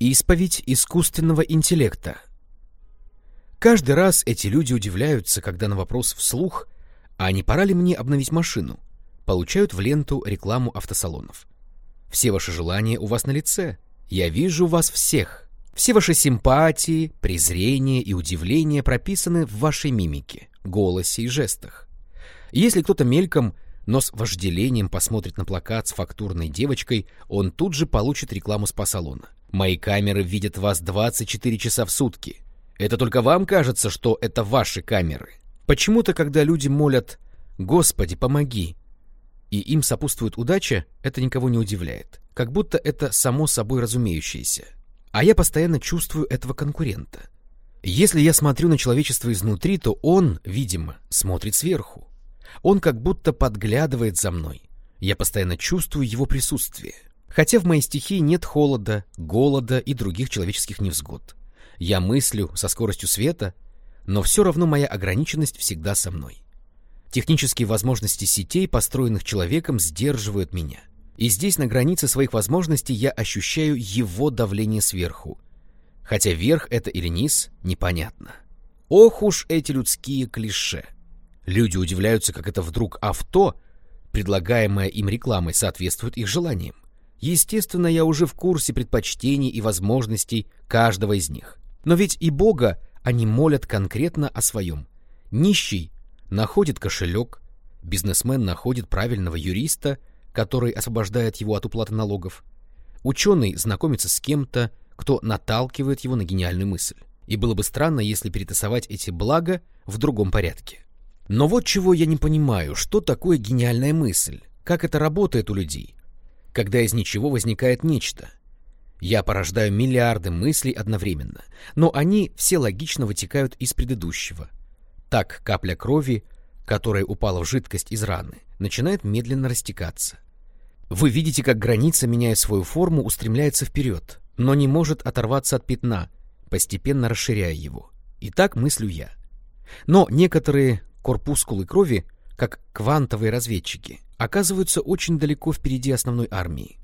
Исповедь искусственного интеллекта. Каждый раз эти люди удивляются, когда на вопрос вслух «А не пора ли мне обновить машину?» получают в ленту рекламу автосалонов. Все ваши желания у вас на лице. Я вижу вас всех. Все ваши симпатии, презрение и удивление прописаны в вашей мимике, голосе и жестах. Если кто-то мельком, но с вожделением посмотрит на плакат с фактурной девочкой, он тут же получит рекламу спа-салона. Мои камеры видят вас 24 часа в сутки. Это только вам кажется, что это ваши камеры. Почему-то, когда люди молят «Господи, помоги», и им сопутствует удача, это никого не удивляет. Как будто это само собой разумеющееся. А я постоянно чувствую этого конкурента. Если я смотрю на человечество изнутри, то он, видимо, смотрит сверху. Он как будто подглядывает за мной. Я постоянно чувствую его присутствие. Хотя в моей стихии нет холода, голода и других человеческих невзгод. Я мыслю со скоростью света, но все равно моя ограниченность всегда со мной. Технические возможности сетей, построенных человеком, сдерживают меня. И здесь, на границе своих возможностей, я ощущаю его давление сверху. Хотя верх это или низ, непонятно. Ох уж эти людские клише. Люди удивляются, как это вдруг авто, предлагаемое им рекламой, соответствует их желаниям. Естественно, я уже в курсе предпочтений и возможностей каждого из них. Но ведь и Бога они молят конкретно о своем. Нищий находит кошелек, бизнесмен находит правильного юриста, который освобождает его от уплаты налогов. Ученый знакомится с кем-то, кто наталкивает его на гениальную мысль. И было бы странно, если перетасовать эти блага в другом порядке. Но вот чего я не понимаю, что такое гениальная мысль, как это работает у людей, когда из ничего возникает нечто. Я порождаю миллиарды мыслей одновременно, но они все логично вытекают из предыдущего. Так капля крови, которая упала в жидкость из раны, начинает медленно растекаться. Вы видите, как граница, меняя свою форму, устремляется вперед, но не может оторваться от пятна, постепенно расширяя его. И так мыслю я. Но некоторые корпускулы крови, как квантовые разведчики, оказываются очень далеко впереди основной армии.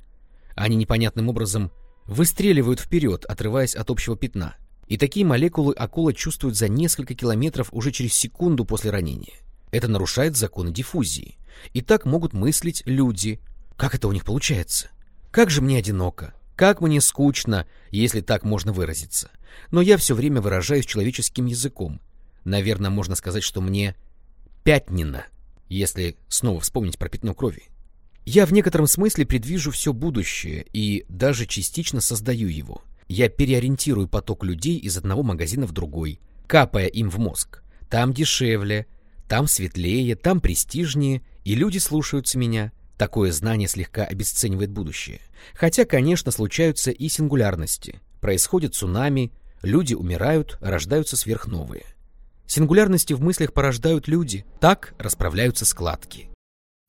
Они непонятным образом выстреливают вперед, отрываясь от общего пятна. И такие молекулы акула чувствуют за несколько километров уже через секунду после ранения. Это нарушает законы диффузии. И так могут мыслить люди. Как это у них получается? Как же мне одиноко, как мне скучно, если так можно выразиться. Но я все время выражаюсь человеческим языком. Наверное, можно сказать, что мне пятнина, если снова вспомнить про пятно крови. Я в некотором смысле предвижу все будущее и даже частично создаю его. Я переориентирую поток людей из одного магазина в другой, капая им в мозг. Там дешевле, там светлее, там престижнее, и люди слушаются меня. Такое знание слегка обесценивает будущее. Хотя, конечно, случаются и сингулярности. Происходит цунами, люди умирают, рождаются сверхновые. Сингулярности в мыслях порождают люди, так расправляются складки.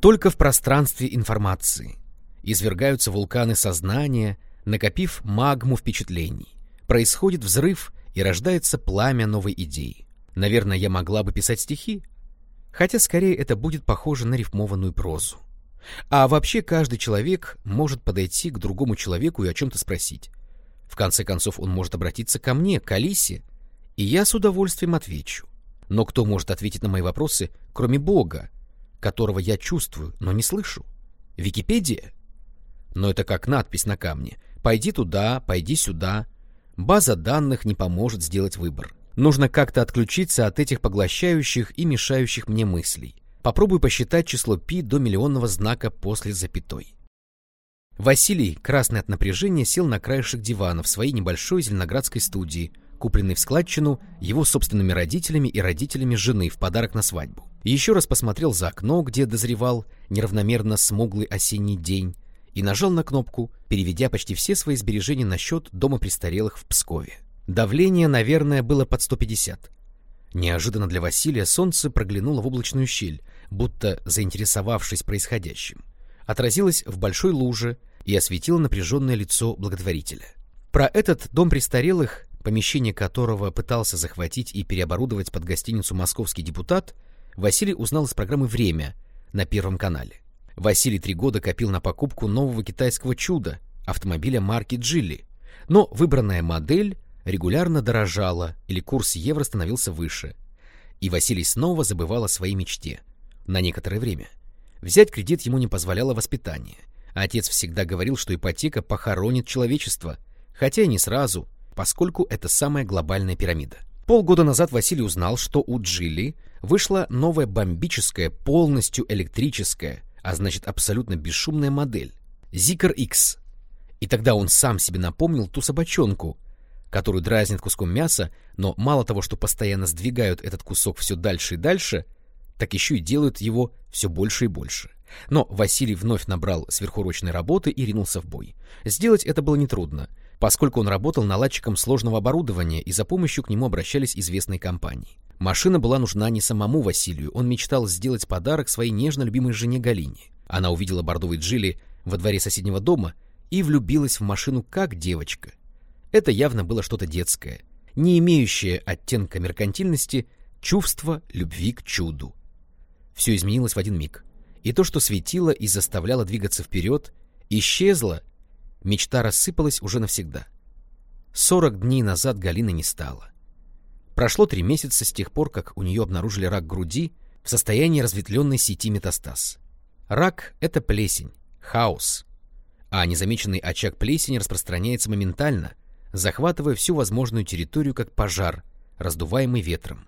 Только в пространстве информации. Извергаются вулканы сознания, накопив магму впечатлений. Происходит взрыв, и рождается пламя новой идеи. Наверное, я могла бы писать стихи, хотя скорее это будет похоже на рифмованную прозу. А вообще каждый человек может подойти к другому человеку и о чем-то спросить. В конце концов, он может обратиться ко мне, к Алисе, и я с удовольствием отвечу. Но кто может ответить на мои вопросы, кроме Бога, которого я чувствую, но не слышу? Википедия? Но это как надпись на камне. Пойди туда, пойди сюда. База данных не поможет сделать выбор. Нужно как-то отключиться от этих поглощающих и мешающих мне мыслей. Попробуй посчитать число пи до миллионного знака после запятой. Василий, красный от напряжения, сел на краешек дивана в своей небольшой зеленоградской студии, купленный в складчину его собственными родителями и родителями жены в подарок на свадьбу. Еще раз посмотрел за окно, где дозревал неравномерно смуглый осенний день, и нажал на кнопку, переведя почти все свои сбережения на счет дома престарелых в Пскове. Давление, наверное, было под 150. Неожиданно для Василия солнце проглянуло в облачную щель, будто заинтересовавшись происходящим. Отразилось в большой луже и осветило напряженное лицо благотворителя. Про этот дом престарелых помещение которого пытался захватить и переоборудовать под гостиницу московский депутат, Василий узнал из программы «Время» на Первом канале. Василий три года копил на покупку нового китайского чуда, автомобиля марки «Джилли», Но выбранная модель регулярно дорожала или курс евро становился выше. И Василий снова забывал о своей мечте. На некоторое время. Взять кредит ему не позволяло воспитание. Отец всегда говорил, что ипотека похоронит человечество, хотя и не сразу, поскольку это самая глобальная пирамида. Полгода назад Василий узнал, что у Джилли вышла новая бомбическая, полностью электрическая, а значит абсолютно бесшумная модель — Zikr X. И тогда он сам себе напомнил ту собачонку, которую дразнят куском мяса, но мало того, что постоянно сдвигают этот кусок все дальше и дальше, так еще и делают его все больше и больше. Но Василий вновь набрал сверхурочной работы и ринулся в бой. Сделать это было нетрудно, поскольку он работал наладчиком сложного оборудования и за помощью к нему обращались известные компании. Машина была нужна не самому Василию, он мечтал сделать подарок своей нежно любимой жене Галине. Она увидела бордовый джили во дворе соседнего дома и влюбилась в машину как девочка. Это явно было что-то детское, не имеющее оттенка меркантильности, чувство любви к чуду. Все изменилось в один миг. И то, что светило и заставляло двигаться вперед, исчезло, мечта рассыпалась уже навсегда. Сорок дней назад Галины не стало. Прошло три месяца с тех пор, как у нее обнаружили рак груди в состоянии разветвленной сети метастаз. Рак — это плесень, хаос, а незамеченный очаг плесени распространяется моментально, захватывая всю возможную территорию как пожар, раздуваемый ветром.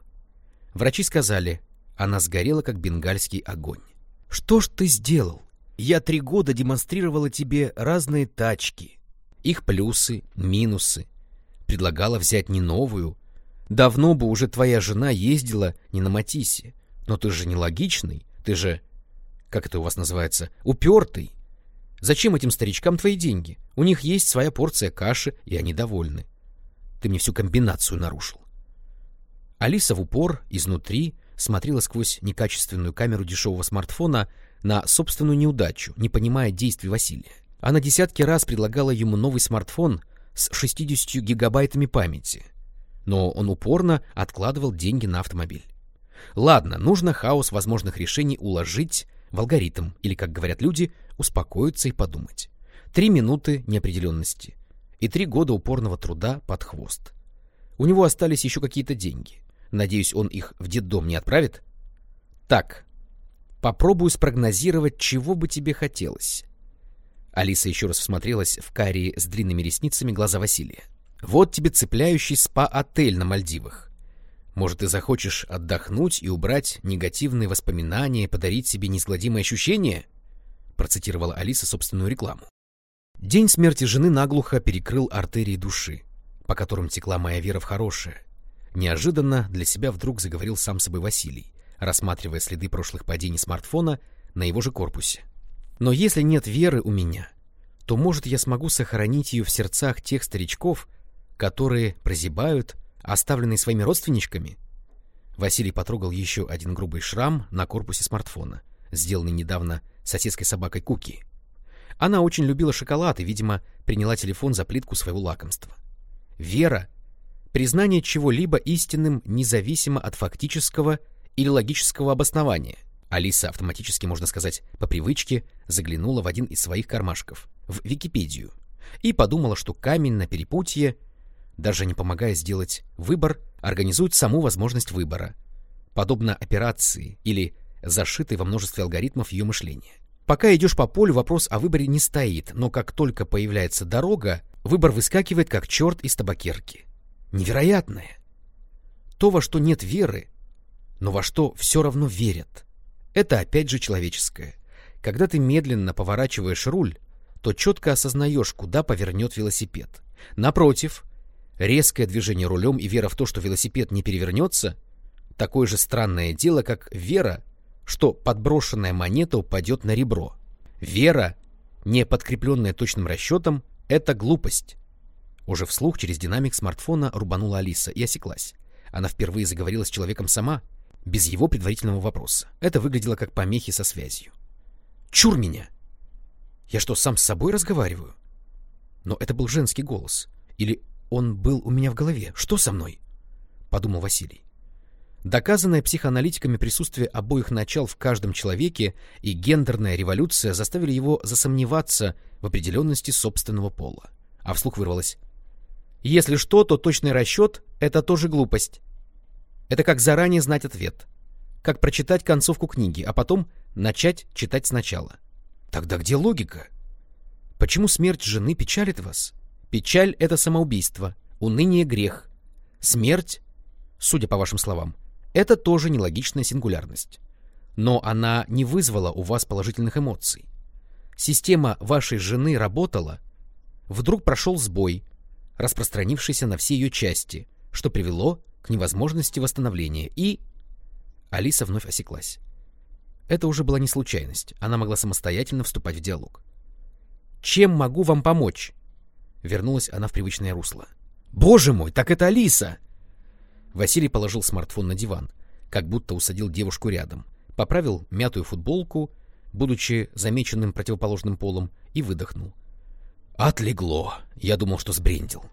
Врачи сказали, она сгорела как бенгальский огонь. «Что ж ты сделал? Я три года демонстрировала тебе разные тачки, их плюсы, минусы, предлагала взять не новую, Давно бы уже твоя жена ездила не на Матисе. Но ты же нелогичный, ты же, как это у вас называется, упертый. Зачем этим старичкам твои деньги? У них есть своя порция каши, и они довольны. Ты мне всю комбинацию нарушил. Алиса в упор, изнутри, смотрела сквозь некачественную камеру дешевого смартфона на собственную неудачу, не понимая действий Василия. Она десятки раз предлагала ему новый смартфон с 60 гигабайтами памяти, но он упорно откладывал деньги на автомобиль. Ладно, нужно хаос возможных решений уложить в алгоритм, или, как говорят люди, успокоиться и подумать. Три минуты неопределенности и три года упорного труда под хвост. У него остались еще какие-то деньги. Надеюсь, он их в детдом не отправит? Так, попробую спрогнозировать, чего бы тебе хотелось. Алиса еще раз всмотрелась в карие с длинными ресницами глаза Василия. Вот тебе цепляющий спа-отель на Мальдивах. Может, ты захочешь отдохнуть и убрать негативные воспоминания, подарить себе неизгладимые ощущения? Процитировала Алиса собственную рекламу. День смерти жены наглухо перекрыл артерии души, по которым текла моя вера в хорошее. Неожиданно для себя вдруг заговорил сам собой Василий, рассматривая следы прошлых падений смартфона на его же корпусе. Но если нет веры у меня, то, может, я смогу сохранить ее в сердцах тех старичков, которые прозябают, оставленные своими родственничками? Василий потрогал еще один грубый шрам на корпусе смартфона, сделанный недавно соседской собакой Куки. Она очень любила шоколад и, видимо, приняла телефон за плитку своего лакомства. Вера — признание чего-либо истинным независимо от фактического или логического обоснования. Алиса автоматически, можно сказать, по привычке заглянула в один из своих кармашков, в Википедию, и подумала, что камень на перепутье даже не помогая сделать выбор, организует саму возможность выбора, подобно операции или зашитой во множестве алгоритмов ее мышления. Пока идешь по полю, вопрос о выборе не стоит, но как только появляется дорога, выбор выскакивает как черт из табакерки. Невероятное! То, во что нет веры, но во что все равно верят. Это опять же человеческое. Когда ты медленно поворачиваешь руль, то четко осознаешь, куда повернет велосипед. Напротив, Резкое движение рулем и вера в то, что велосипед не перевернется, такое же странное дело, как вера, что подброшенная монета упадет на ребро. Вера, не подкрепленная точным расчетом, это глупость. Уже вслух через динамик смартфона рубанула Алиса и осеклась. Она впервые заговорила с человеком сама, без его предварительного вопроса. Это выглядело как помехи со связью. «Чур меня! Я что, сам с собой разговариваю?» Но это был женский голос. Или он был у меня в голове. Что со мной? Подумал Василий. Доказанное психоаналитиками присутствие обоих начал в каждом человеке и гендерная революция заставили его засомневаться в определенности собственного пола. А вслух вырвалось Если что, то точный расчет — это тоже глупость. Это как заранее знать ответ. Как прочитать концовку книги, а потом начать читать сначала. Тогда где логика? Почему смерть жены печалит вас? Печаль — это самоубийство, уныние — грех. Смерть, судя по вашим словам, это тоже нелогичная сингулярность. Но она не вызвала у вас положительных эмоций. Система вашей жены работала, вдруг прошел сбой, распространившийся на все ее части, что привело к невозможности восстановления, и... Алиса вновь осеклась. Это уже была не случайность, она могла самостоятельно вступать в диалог. «Чем могу вам помочь?» Вернулась она в привычное русло. «Боже мой, так это Алиса!» Василий положил смартфон на диван, как будто усадил девушку рядом, поправил мятую футболку, будучи замеченным противоположным полом, и выдохнул. «Отлегло. Я думал, что сбрендил.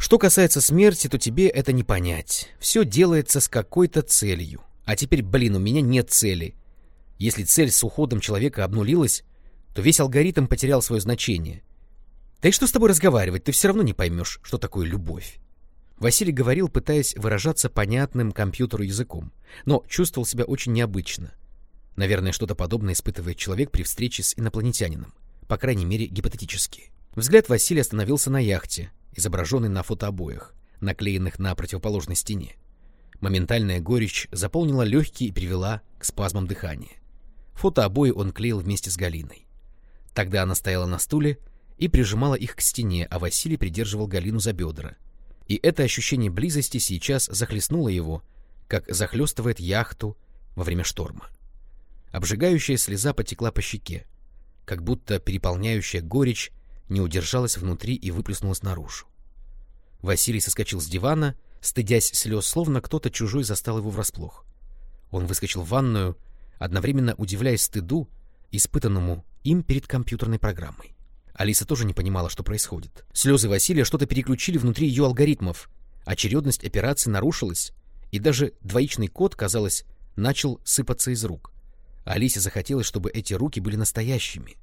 Что касается смерти, то тебе это не понять. Все делается с какой-то целью. А теперь, блин, у меня нет цели. Если цель с уходом человека обнулилась, то весь алгоритм потерял свое значение. Да и что с тобой разговаривать, ты все равно не поймешь, что такое любовь. Василий говорил, пытаясь выражаться понятным компьютеру языком, но чувствовал себя очень необычно. Наверное, что-то подобное испытывает человек при встрече с инопланетянином, по крайней мере, гипотетически. Взгляд Василия остановился на яхте, изображенной на фотообоях, наклеенных на противоположной стене. Моментальная горечь заполнила легкие и привела к спазмам дыхания. Фотообои он клеил вместе с Галиной. Тогда она стояла на стуле и прижимала их к стене, а Василий придерживал Галину за бедра. И это ощущение близости сейчас захлестнуло его, как захлестывает яхту во время шторма. Обжигающая слеза потекла по щеке, как будто переполняющая горечь не удержалась внутри и выплеснулась наружу. Василий соскочил с дивана, стыдясь слез, словно кто-то чужой застал его врасплох. Он выскочил в ванную, одновременно удивляясь стыду, испытанному им перед компьютерной программой. Алиса тоже не понимала, что происходит. Слезы Василия что-то переключили внутри ее алгоритмов, очередность операций нарушилась, и даже двоичный код, казалось, начал сыпаться из рук. Алисе захотелось, чтобы эти руки были настоящими.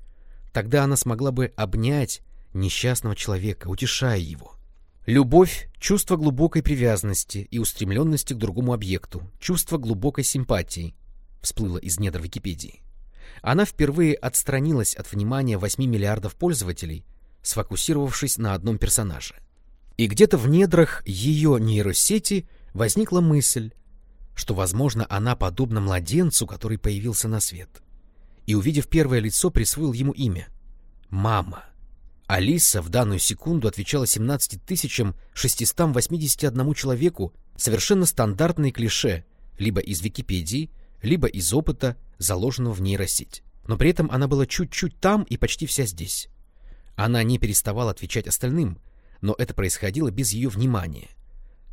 Тогда она смогла бы обнять несчастного человека, утешая его. Любовь — чувство глубокой привязанности и устремленности к другому объекту, чувство глубокой симпатии, всплыло из недр Википедии. Она впервые отстранилась от внимания 8 миллиардов пользователей, сфокусировавшись на одном персонаже. И где-то в недрах ее нейросети возникла мысль, что, возможно, она подобна младенцу, который появился на свет. И, увидев первое лицо, присвоил ему имя — «Мама». Алиса в данную секунду отвечала 17 681 человеку совершенно стандартные клише либо из Википедии, либо из опыта, заложенного в нейросеть. Но при этом она была чуть-чуть там и почти вся здесь. Она не переставала отвечать остальным, но это происходило без ее внимания.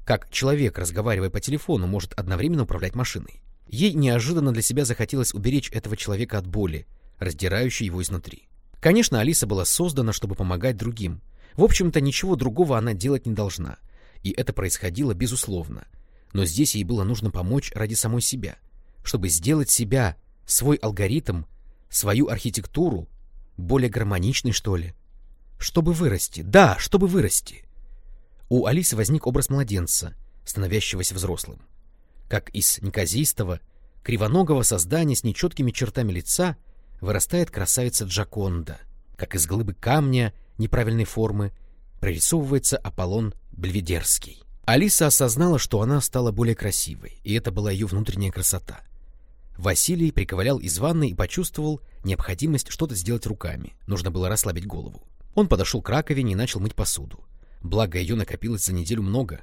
Как человек, разговаривая по телефону, может одновременно управлять машиной. Ей неожиданно для себя захотелось уберечь этого человека от боли, раздирающей его изнутри. Конечно, Алиса была создана, чтобы помогать другим. В общем-то, ничего другого она делать не должна. И это происходило безусловно. Но здесь ей было нужно помочь ради самой себя, чтобы сделать себя, свой алгоритм, свою архитектуру более гармоничной, что ли. Чтобы вырасти. Да, чтобы вырасти. У Алисы возник образ младенца, становящегося взрослым. Как из неказистого, кривоногого создания с нечеткими чертами лица — вырастает красавица Джаконда, как из глыбы камня неправильной формы прорисовывается Аполлон Бельведерский. Алиса осознала, что она стала более красивой, и это была ее внутренняя красота. Василий приковылял из ванной и почувствовал необходимость что-то сделать руками. Нужно было расслабить голову. Он подошел к раковине и начал мыть посуду. Благо, ее накопилось за неделю много.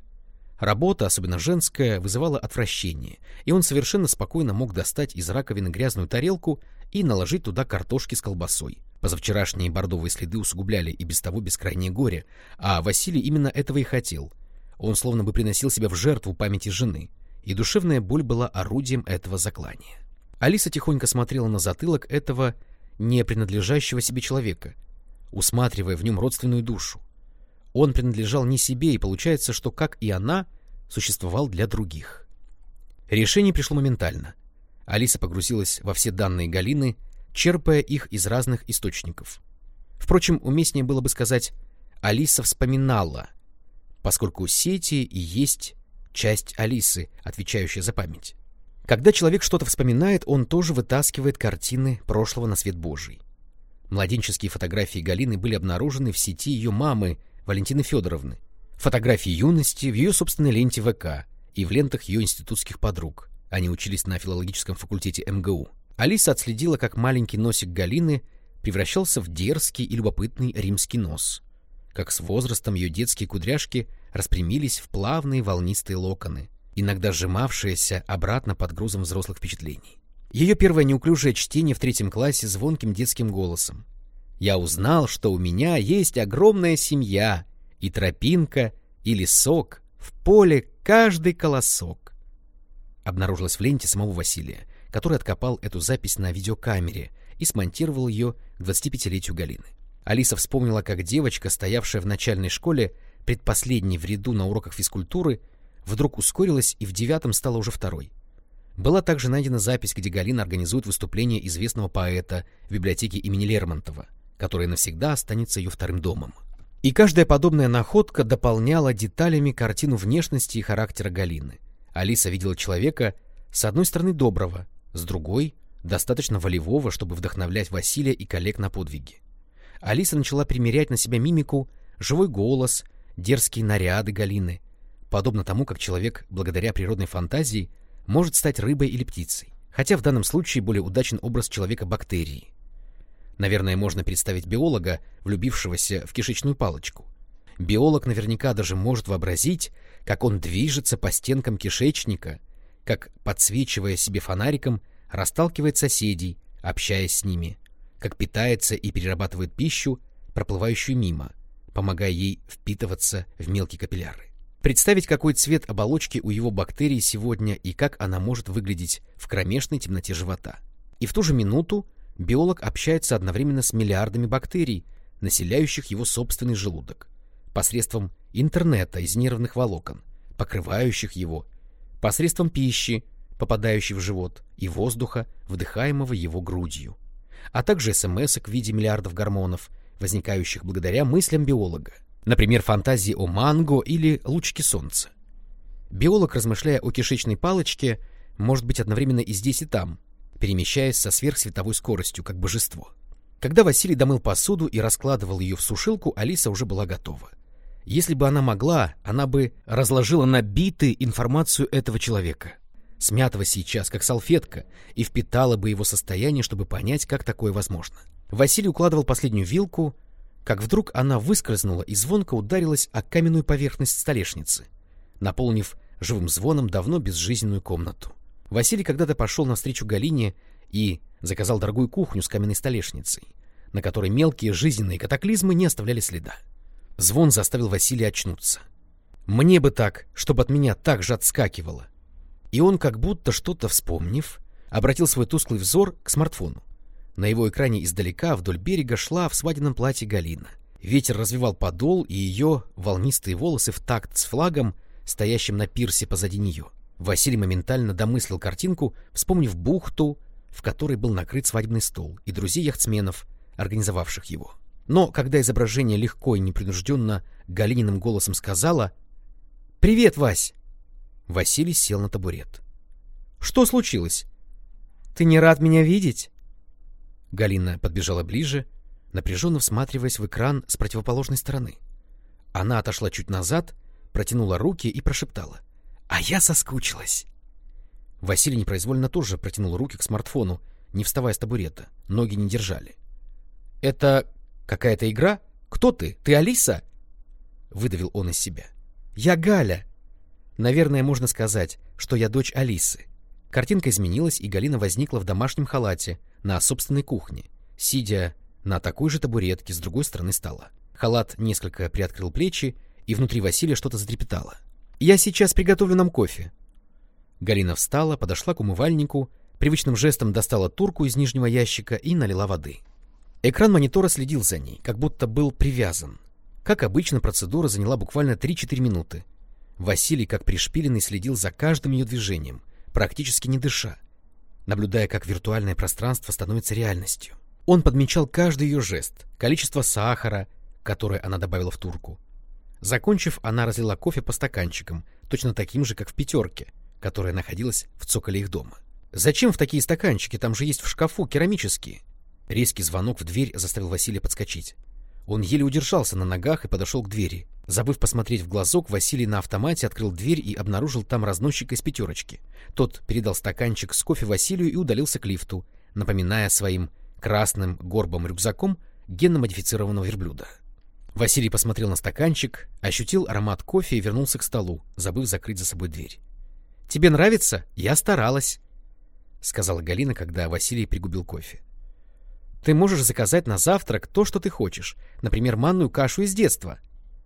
Работа, особенно женская, вызывала отвращение, и он совершенно спокойно мог достать из раковины грязную тарелку и наложить туда картошки с колбасой. Позавчерашние бордовые следы усугубляли и без того бескрайнее горе, а Василий именно этого и хотел. Он словно бы приносил себя в жертву памяти жены, и душевная боль была орудием этого заклания. Алиса тихонько смотрела на затылок этого не принадлежащего себе человека, усматривая в нем родственную душу. Он принадлежал не себе, и получается, что, как и она, существовал для других. Решение пришло моментально. Алиса погрузилась во все данные Галины, черпая их из разных источников. Впрочем, уместнее было бы сказать «Алиса вспоминала», поскольку сети и есть часть Алисы, отвечающая за память. Когда человек что-то вспоминает, он тоже вытаскивает картины прошлого на свет Божий. Младенческие фотографии Галины были обнаружены в сети ее мамы, Валентины Федоровны. Фотографии юности в ее собственной ленте ВК и в лентах ее институтских подруг. Они учились на филологическом факультете МГУ. Алиса отследила, как маленький носик Галины превращался в дерзкий и любопытный римский нос. Как с возрастом ее детские кудряшки распрямились в плавные волнистые локоны, иногда сжимавшиеся обратно под грузом взрослых впечатлений. Ее первое неуклюжее чтение в третьем классе звонким детским голосом. «Я узнал, что у меня есть огромная семья, и тропинка, и лесок, в поле каждый колосок». Обнаружилась в ленте самого Василия, который откопал эту запись на видеокамере и смонтировал ее к 25-летию Галины. Алиса вспомнила, как девочка, стоявшая в начальной школе, предпоследней в ряду на уроках физкультуры, вдруг ускорилась и в девятом стала уже второй. Была также найдена запись, где Галина организует выступление известного поэта в библиотеке имени Лермонтова, которая навсегда останется ее вторым домом. И каждая подобная находка дополняла деталями картину внешности и характера Галины. Алиса видела человека, с одной стороны, доброго, с другой — достаточно волевого, чтобы вдохновлять Василия и коллег на подвиги. Алиса начала примерять на себя мимику, живой голос, дерзкие наряды Галины, подобно тому, как человек, благодаря природной фантазии, может стать рыбой или птицей, хотя в данном случае более удачен образ человека-бактерии. Наверное, можно представить биолога, влюбившегося в кишечную палочку. Биолог наверняка даже может вообразить, как он движется по стенкам кишечника, как, подсвечивая себе фонариком, расталкивает соседей, общаясь с ними, как питается и перерабатывает пищу, проплывающую мимо, помогая ей впитываться в мелкие капилляры. Представить, какой цвет оболочки у его бактерий сегодня и как она может выглядеть в кромешной темноте живота. И в ту же минуту биолог общается одновременно с миллиардами бактерий, населяющих его собственный желудок, посредством интернета из нервных волокон, покрывающих его, посредством пищи, попадающей в живот, и воздуха, вдыхаемого его грудью, а также смс в виде миллиардов гормонов, возникающих благодаря мыслям биолога. Например, фантазии о манго или лучке солнца. Биолог, размышляя о кишечной палочке, может быть одновременно и здесь, и там, перемещаясь со сверхсветовой скоростью, как божество. Когда Василий домыл посуду и раскладывал ее в сушилку, Алиса уже была готова. Если бы она могла, она бы разложила на биты информацию этого человека, смятого сейчас, как салфетка, и впитала бы его состояние, чтобы понять, как такое возможно. Василий укладывал последнюю вилку, как вдруг она выскользнула и звонко ударилась о каменную поверхность столешницы, наполнив живым звоном давно безжизненную комнату. Василий когда-то пошел навстречу Галине и заказал дорогую кухню с каменной столешницей, на которой мелкие жизненные катаклизмы не оставляли следа. Звон заставил Василия очнуться. «Мне бы так, чтобы от меня так же отскакивало!» И он, как будто что-то вспомнив, обратил свой тусклый взор к смартфону. На его экране издалека вдоль берега шла в свадебном платье Галина. Ветер развивал подол и ее волнистые волосы в такт с флагом, стоящим на пирсе позади нее. Василий моментально домыслил картинку, вспомнив бухту, в которой был накрыт свадебный стол, и друзей яхтсменов, организовавших его. Но когда изображение легко и непринужденно Галининым голосом сказала «Привет, Вась!», Василий сел на табурет. «Что случилось? Ты не рад меня видеть?» Галина подбежала ближе, напряженно всматриваясь в экран с противоположной стороны. Она отошла чуть назад, протянула руки и прошептала. «А я соскучилась!» Василий непроизвольно тоже протянул руки к смартфону, не вставая с табурета. Ноги не держали. «Это какая-то игра? Кто ты? Ты Алиса?» Выдавил он из себя. «Я Галя!» Наверное, можно сказать, что я дочь Алисы. Картинка изменилась, и Галина возникла в домашнем халате, на собственной кухне, сидя на такой же табуретке с другой стороны стола. Халат несколько приоткрыл плечи, и внутри Василия что-то затрепетало. «Я сейчас приготовлю нам кофе». Галина встала, подошла к умывальнику, привычным жестом достала турку из нижнего ящика и налила воды. Экран монитора следил за ней, как будто был привязан. Как обычно, процедура заняла буквально 3-4 минуты. Василий, как пришпиленный, следил за каждым ее движением, практически не дыша, наблюдая, как виртуальное пространство становится реальностью. Он подмечал каждый ее жест, количество сахара, которое она добавила в турку, Закончив, она разлила кофе по стаканчикам, точно таким же, как в пятерке, которая находилась в цоколе их дома. «Зачем в такие стаканчики? Там же есть в шкафу керамические». Резкий звонок в дверь заставил Василия подскочить. Он еле удержался на ногах и подошел к двери. Забыв посмотреть в глазок, Василий на автомате открыл дверь и обнаружил там разносчика из пятерочки. Тот передал стаканчик с кофе Василию и удалился к лифту, напоминая своим красным горбом рюкзаком генно-модифицированного верблюда. Василий посмотрел на стаканчик, ощутил аромат кофе и вернулся к столу, забыв закрыть за собой дверь. — Тебе нравится? Я старалась, — сказала Галина, когда Василий пригубил кофе. — Ты можешь заказать на завтрак то, что ты хочешь, например, манную кашу из детства.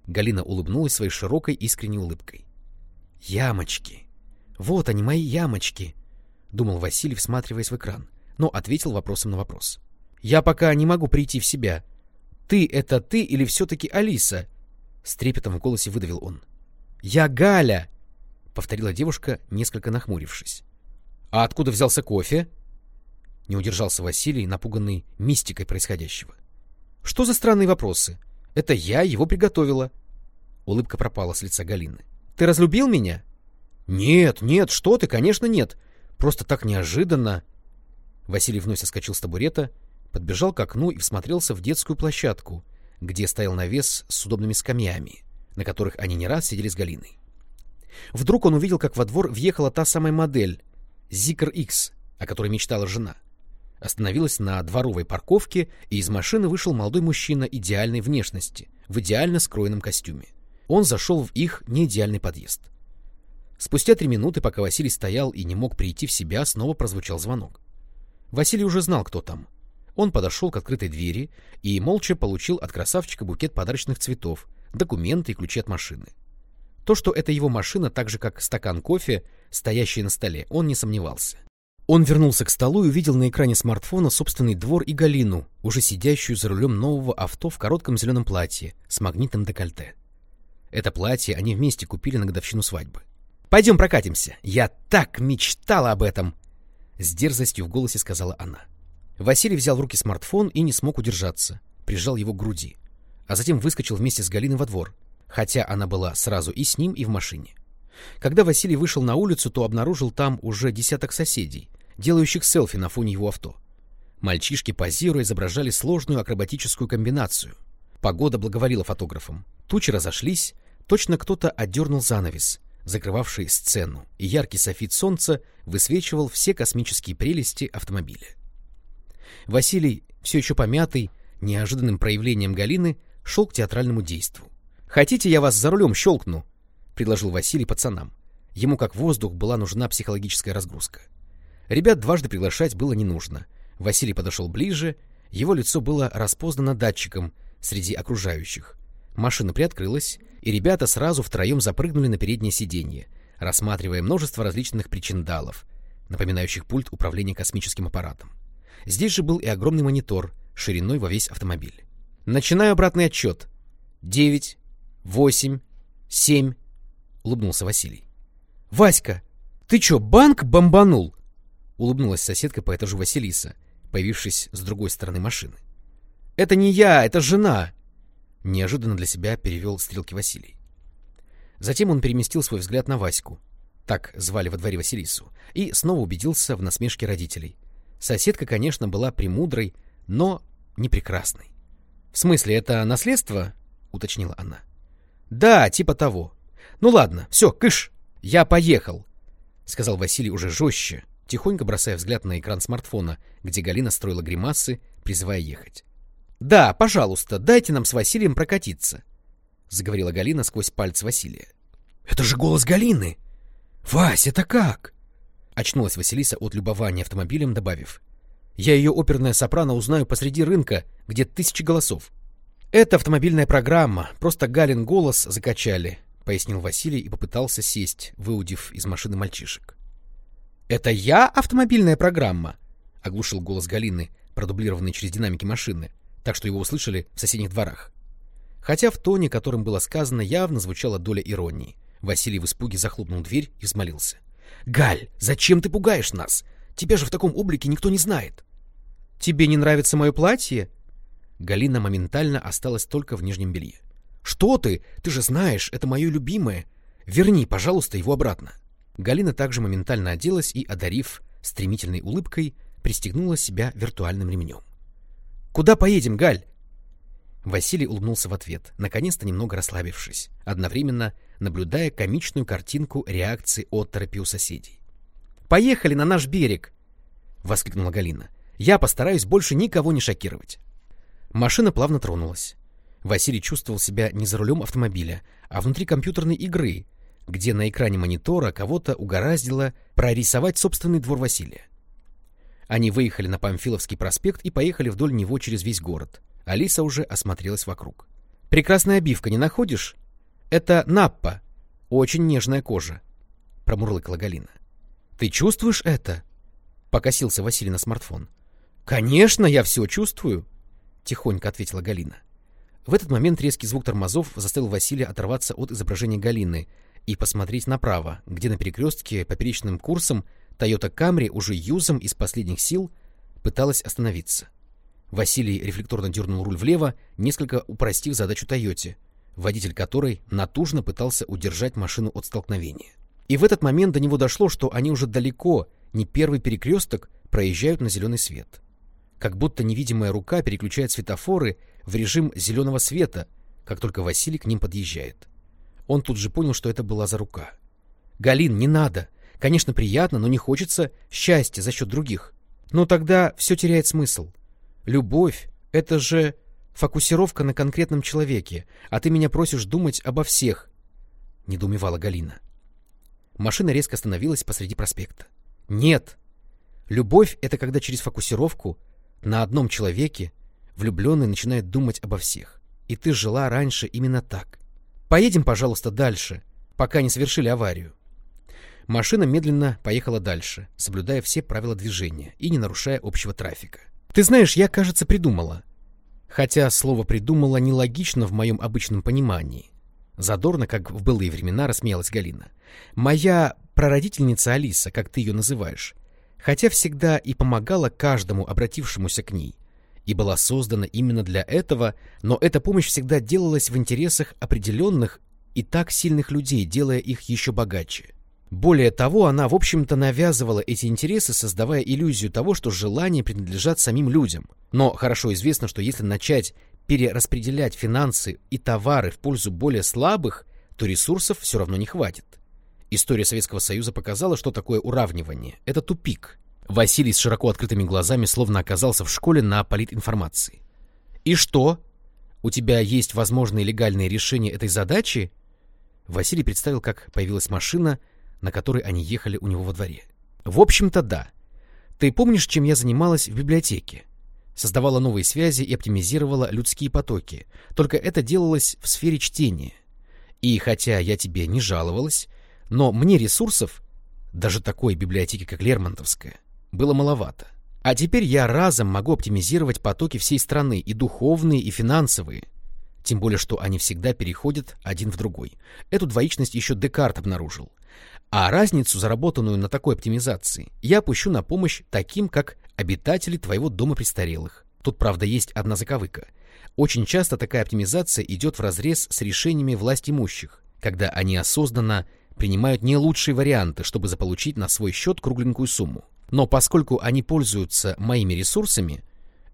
Галина улыбнулась своей широкой искренней улыбкой. — Ямочки! Вот они, мои ямочки! — думал Василий, всматриваясь в экран, но ответил вопросом на вопрос. — Я пока не могу прийти в себя. — ты — это ты или все-таки Алиса? С трепетом в голосе выдавил он. Я Галя! Повторила девушка, несколько нахмурившись. А откуда взялся кофе? Не удержался Василий, напуганный мистикой происходящего. Что за странные вопросы? Это я его приготовила. Улыбка пропала с лица Галины. Ты разлюбил меня? Нет, нет, что ты, конечно, нет. Просто так неожиданно. Василий вновь соскочил с табурета подбежал к окну и всмотрелся в детскую площадку, где стоял навес с удобными скамьями, на которых они не раз сидели с Галиной. Вдруг он увидел, как во двор въехала та самая модель Zikr X, о которой мечтала жена. Остановилась на дворовой парковке, и из машины вышел молодой мужчина идеальной внешности, в идеально скроенном костюме. Он зашел в их неидеальный подъезд. Спустя три минуты, пока Василий стоял и не мог прийти в себя, снова прозвучал звонок. Василий уже знал, кто там. Он подошел к открытой двери и молча получил от красавчика букет подарочных цветов, документы и ключи от машины. То, что это его машина, так же как стакан кофе, стоящий на столе, он не сомневался. Он вернулся к столу и увидел на экране смартфона собственный двор и Галину, уже сидящую за рулем нового авто в коротком зеленом платье с магнитным декольте. Это платье они вместе купили на годовщину свадьбы. «Пойдем прокатимся! Я так мечтала об этом!» С дерзостью в голосе сказала она. Василий взял в руки смартфон и не смог удержаться, прижал его к груди, а затем выскочил вместе с Галиной во двор, хотя она была сразу и с ним, и в машине. Когда Василий вышел на улицу, то обнаружил там уже десяток соседей, делающих селфи на фоне его авто. Мальчишки, позируя, изображали сложную акробатическую комбинацию. Погода благоволила фотографам. Тучи разошлись, точно кто-то отдернул занавес, закрывавший сцену, и яркий софит солнца высвечивал все космические прелести автомобиля. Василий, все еще помятый, неожиданным проявлением Галины, шел к театральному действу. «Хотите, я вас за рулем щелкну?» — предложил Василий пацанам. Ему как воздух была нужна психологическая разгрузка. Ребят дважды приглашать было не нужно. Василий подошел ближе, его лицо было распознано датчиком среди окружающих. Машина приоткрылась, и ребята сразу втроем запрыгнули на переднее сиденье, рассматривая множество различных причиндалов, напоминающих пульт управления космическим аппаратом. Здесь же был и огромный монитор, шириной во весь автомобиль. Начинаю обратный отчет. Девять, восемь, семь. Улыбнулся Василий. Васька, ты чё, банк бомбанул? Улыбнулась соседка по этажу Василиса, появившись с другой стороны машины. Это не я, это жена. Неожиданно для себя перевел стрелки Василий. Затем он переместил свой взгляд на Ваську, так звали во дворе Василису, и снова убедился в насмешке родителей. Соседка, конечно, была премудрой, но не прекрасной. — В смысле, это наследство? — уточнила она. — Да, типа того. — Ну ладно, все, кыш, я поехал, — сказал Василий уже жестче, тихонько бросая взгляд на экран смартфона, где Галина строила гримасы, призывая ехать. — Да, пожалуйста, дайте нам с Василием прокатиться, — заговорила Галина сквозь пальцы Василия. — Это же голос Галины! Вась, это как? Очнулась Василиса от любования автомобилем, добавив. «Я ее оперная сопрано узнаю посреди рынка, где тысячи голосов». «Это автомобильная программа, просто Галин голос закачали», — пояснил Василий и попытался сесть, выудив из машины мальчишек. «Это я автомобильная программа?» — оглушил голос Галины, продублированный через динамики машины, так что его услышали в соседних дворах. Хотя в тоне, которым было сказано, явно звучала доля иронии. Василий в испуге захлопнул дверь и взмолился. «Галь, зачем ты пугаешь нас? Тебя же в таком облике никто не знает». «Тебе не нравится мое платье?» Галина моментально осталась только в нижнем белье. Что ты? Ты же знаешь, это мое любимое. Верни, пожалуйста, его обратно. Галина также моментально оделась и, одарив стремительной улыбкой, пристегнула себя виртуальным ремнем. «Куда поедем, Галь?» Василий улыбнулся в ответ, наконец-то немного расслабившись, одновременно наблюдая комичную картинку реакции оторопи у соседей. «Поехали на наш берег!» — воскликнула Галина. «Я постараюсь больше никого не шокировать». Машина плавно тронулась. Василий чувствовал себя не за рулем автомобиля, а внутри компьютерной игры, где на экране монитора кого-то угораздило прорисовать собственный двор Василия. Они выехали на Памфиловский проспект и поехали вдоль него через весь город. Алиса уже осмотрелась вокруг. «Прекрасная обивка, не находишь? Это Наппа. Очень нежная кожа», — промурлыкала Галина. «Ты чувствуешь это?» — покосился Василий на смартфон. «Конечно, я все чувствую», — тихонько ответила Галина. В этот момент резкий звук тормозов заставил Василия оторваться от изображения Галины и посмотреть направо, где на перекрестке поперечным курсом Toyota Camry уже юзом из последних сил пыталась остановиться. Василий рефлекторно дернул руль влево, несколько упростив задачу Тойоте, водитель которой натужно пытался удержать машину от столкновения. И в этот момент до него дошло, что они уже далеко, не первый перекресток, проезжают на зеленый свет. Как будто невидимая рука переключает светофоры в режим зеленого света, как только Василий к ним подъезжает. Он тут же понял, что это была за рука. «Галин, не надо! Конечно, приятно, но не хочется счастья за счет других. Но тогда все теряет смысл. Любовь — это же фокусировка на конкретном человеке, а ты меня просишь думать обо всех», — недоумевала Галина. Машина резко остановилась посреди проспекта. «Нет! Любовь — это когда через фокусировку на одном человеке влюбленный начинает думать обо всех. И ты жила раньше именно так. Поедем, пожалуйста, дальше, пока не совершили аварию. Машина медленно поехала дальше, соблюдая все правила движения и не нарушая общего трафика. Ты знаешь, я, кажется, придумала. Хотя слово «придумала» нелогично в моем обычном понимании. Задорно, как в былые времена, рассмеялась Галина. Моя прародительница Алиса, как ты ее называешь, хотя всегда и помогала каждому обратившемуся к ней, и была создана именно для этого, но эта помощь всегда делалась в интересах определенных и так сильных людей, делая их еще богаче. Более того, она, в общем-то, навязывала эти интересы, создавая иллюзию того, что желания принадлежат самим людям. Но хорошо известно, что если начать перераспределять финансы и товары в пользу более слабых, то ресурсов все равно не хватит. История Советского Союза показала, что такое уравнивание. Это тупик. Василий с широко открытыми глазами словно оказался в школе на политинформации. «И что? У тебя есть возможные легальные решения этой задачи?» Василий представил, как появилась машина, на которой они ехали у него во дворе. «В общем-то, да. Ты помнишь, чем я занималась в библиотеке? Создавала новые связи и оптимизировала людские потоки. Только это делалось в сфере чтения. И хотя я тебе не жаловалась, но мне ресурсов, даже такой библиотеки, как Лермонтовская, было маловато. А теперь я разом могу оптимизировать потоки всей страны, и духовные, и финансовые. Тем более, что они всегда переходят один в другой. Эту двоичность еще Декарт обнаружил. А разницу, заработанную на такой оптимизации, я опущу на помощь таким, как обитатели твоего дома престарелых. Тут, правда, есть одна заковыка. Очень часто такая оптимизация идет вразрез с решениями власть имущих, когда они осознанно принимают не лучшие варианты, чтобы заполучить на свой счет кругленькую сумму. Но поскольку они пользуются моими ресурсами,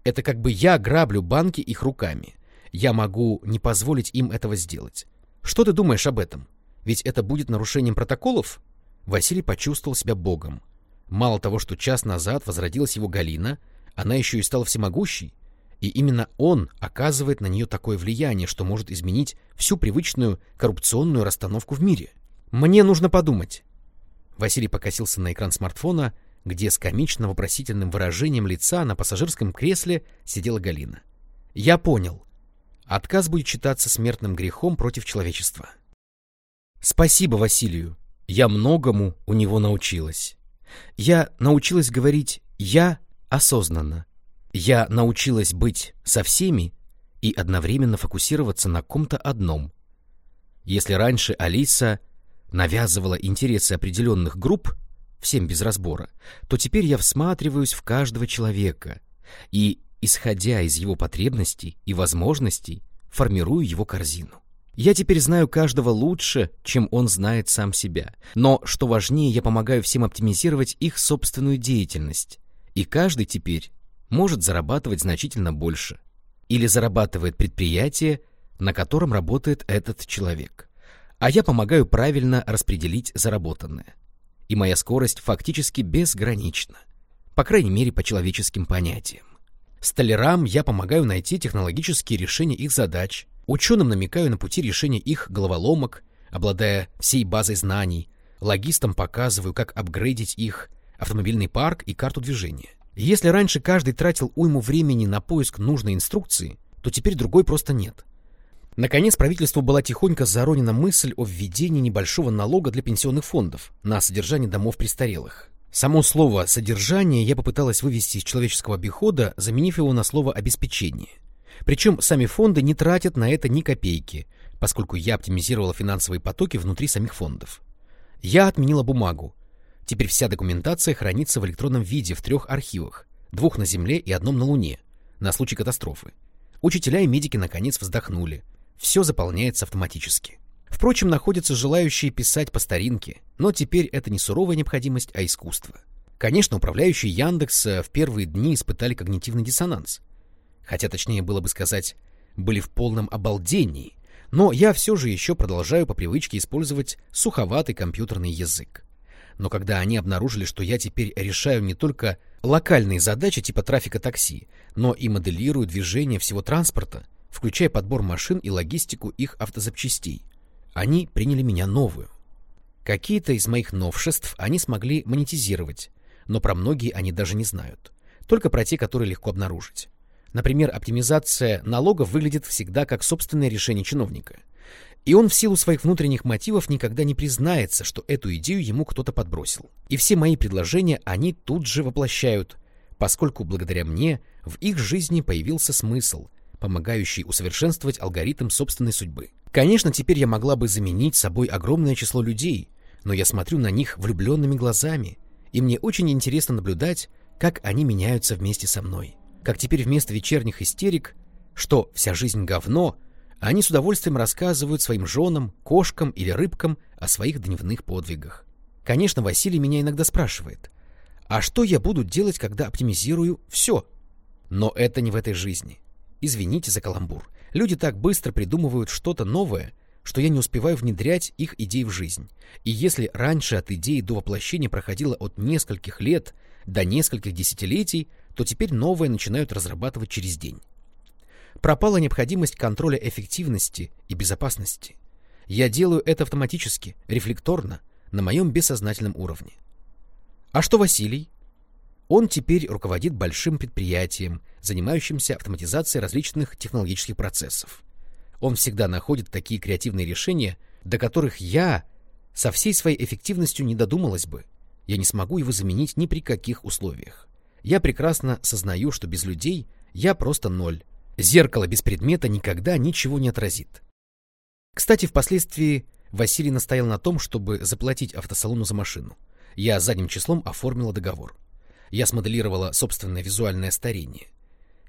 это как бы я граблю банки их руками. Я могу не позволить им этого сделать. Что ты думаешь об этом? Ведь это будет нарушением протоколов? Василий почувствовал себя богом. Мало того, что час назад возродилась его Галина, она еще и стала всемогущей. И именно он оказывает на нее такое влияние, что может изменить всю привычную коррупционную расстановку в мире. Мне нужно подумать. Василий покосился на экран смартфона где с комично-вопросительным выражением лица на пассажирском кресле сидела Галина. «Я понял. Отказ будет считаться смертным грехом против человечества». «Спасибо Василию. Я многому у него научилась. Я научилась говорить «я» осознанно. Я научилась быть со всеми и одновременно фокусироваться на ком-то одном. Если раньше Алиса навязывала интересы определенных групп, всем без разбора, то теперь я всматриваюсь в каждого человека и, исходя из его потребностей и возможностей, формирую его корзину. Я теперь знаю каждого лучше, чем он знает сам себя. Но, что важнее, я помогаю всем оптимизировать их собственную деятельность. И каждый теперь может зарабатывать значительно больше. Или зарабатывает предприятие, на котором работает этот человек. А я помогаю правильно распределить заработанное. И моя скорость фактически безгранична. По крайней мере, по человеческим понятиям. Столярам я помогаю найти технологические решения их задач, ученым намекаю на пути решения их головоломок, обладая всей базой знаний, логистам показываю, как апгрейдить их автомобильный парк и карту движения. Если раньше каждый тратил уйму времени на поиск нужной инструкции, то теперь другой просто нет. Наконец, правительству была тихонько заронена мысль о введении небольшого налога для пенсионных фондов на содержание домов престарелых. Само слово «содержание» я попыталась вывести из человеческого обихода, заменив его на слово «обеспечение». Причем сами фонды не тратят на это ни копейки, поскольку я оптимизировала финансовые потоки внутри самих фондов. Я отменила бумагу. Теперь вся документация хранится в электронном виде в трех архивах, двух на Земле и одном на Луне, на случай катастрофы. Учителя и медики наконец вздохнули. Все заполняется автоматически. Впрочем, находятся желающие писать по старинке, но теперь это не суровая необходимость, а искусство. Конечно, управляющие Яндекс в первые дни испытали когнитивный диссонанс. Хотя, точнее было бы сказать, были в полном обалдении, но я все же еще продолжаю по привычке использовать суховатый компьютерный язык. Но когда они обнаружили, что я теперь решаю не только локальные задачи типа трафика такси, но и моделирую движение всего транспорта, включая подбор машин и логистику их автозапчастей, они приняли меня новую. Какие-то из моих новшеств они смогли монетизировать, но про многие они даже не знают. Только про те, которые легко обнаружить. Например, оптимизация налогов выглядит всегда как собственное решение чиновника. И он в силу своих внутренних мотивов никогда не признается, что эту идею ему кто-то подбросил. И все мои предложения они тут же воплощают, поскольку благодаря мне в их жизни появился смысл, помогающий усовершенствовать алгоритм собственной судьбы. Конечно, теперь я могла бы заменить собой огромное число людей, но я смотрю на них влюбленными глазами, и мне очень интересно наблюдать, как они меняются вместе со мной. Как теперь вместо вечерних истерик, что вся жизнь говно, они с удовольствием рассказывают своим женам, кошкам или рыбкам о своих дневных подвигах. Конечно, Василий меня иногда спрашивает, а что я буду делать, когда оптимизирую все? Но это не в этой жизни. Извините за каламбур. Люди так быстро придумывают что-то новое, что я не успеваю внедрять их идеи в жизнь. И если раньше от идеи до воплощения проходило от нескольких лет до нескольких десятилетий, то теперь новое начинают разрабатывать через день. Пропала необходимость контроля эффективности и безопасности. Я делаю это автоматически, рефлекторно, на моем бессознательном уровне. А что Василий? Он теперь руководит большим предприятием, занимающимся автоматизацией различных технологических процессов. Он всегда находит такие креативные решения, до которых я со всей своей эффективностью не додумалась бы. Я не смогу его заменить ни при каких условиях. Я прекрасно сознаю, что без людей я просто ноль. Зеркало без предмета никогда ничего не отразит. Кстати, впоследствии Василий настоял на том, чтобы заплатить автосалону за машину. Я задним числом оформила договор. Я смоделировала собственное визуальное старение.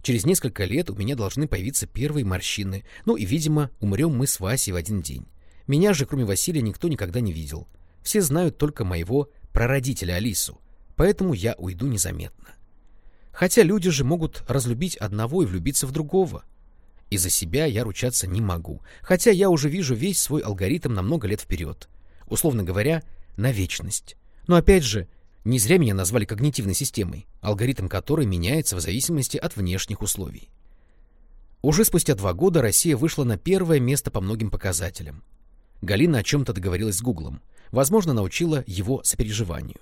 Через несколько лет у меня должны появиться первые морщины, ну и, видимо, умрем мы с Васей в один день. Меня же, кроме Василия, никто никогда не видел. Все знают только моего прародителя Алису, поэтому я уйду незаметно. Хотя люди же могут разлюбить одного и влюбиться в другого. И за себя я ручаться не могу, хотя я уже вижу весь свой алгоритм на много лет вперед. Условно говоря, на вечность. Но опять же, не зря меня назвали когнитивной системой, алгоритм которой меняется в зависимости от внешних условий. Уже спустя два года Россия вышла на первое место по многим показателям. Галина о чем-то договорилась с Гуглом, возможно, научила его сопереживанию.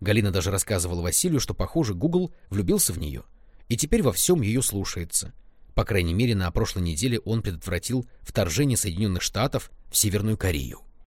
Галина даже рассказывала Василию, что, похоже, Гугл влюбился в нее и теперь во всем ее слушается. По крайней мере, на прошлой неделе он предотвратил вторжение Соединенных Штатов в Северную Корею.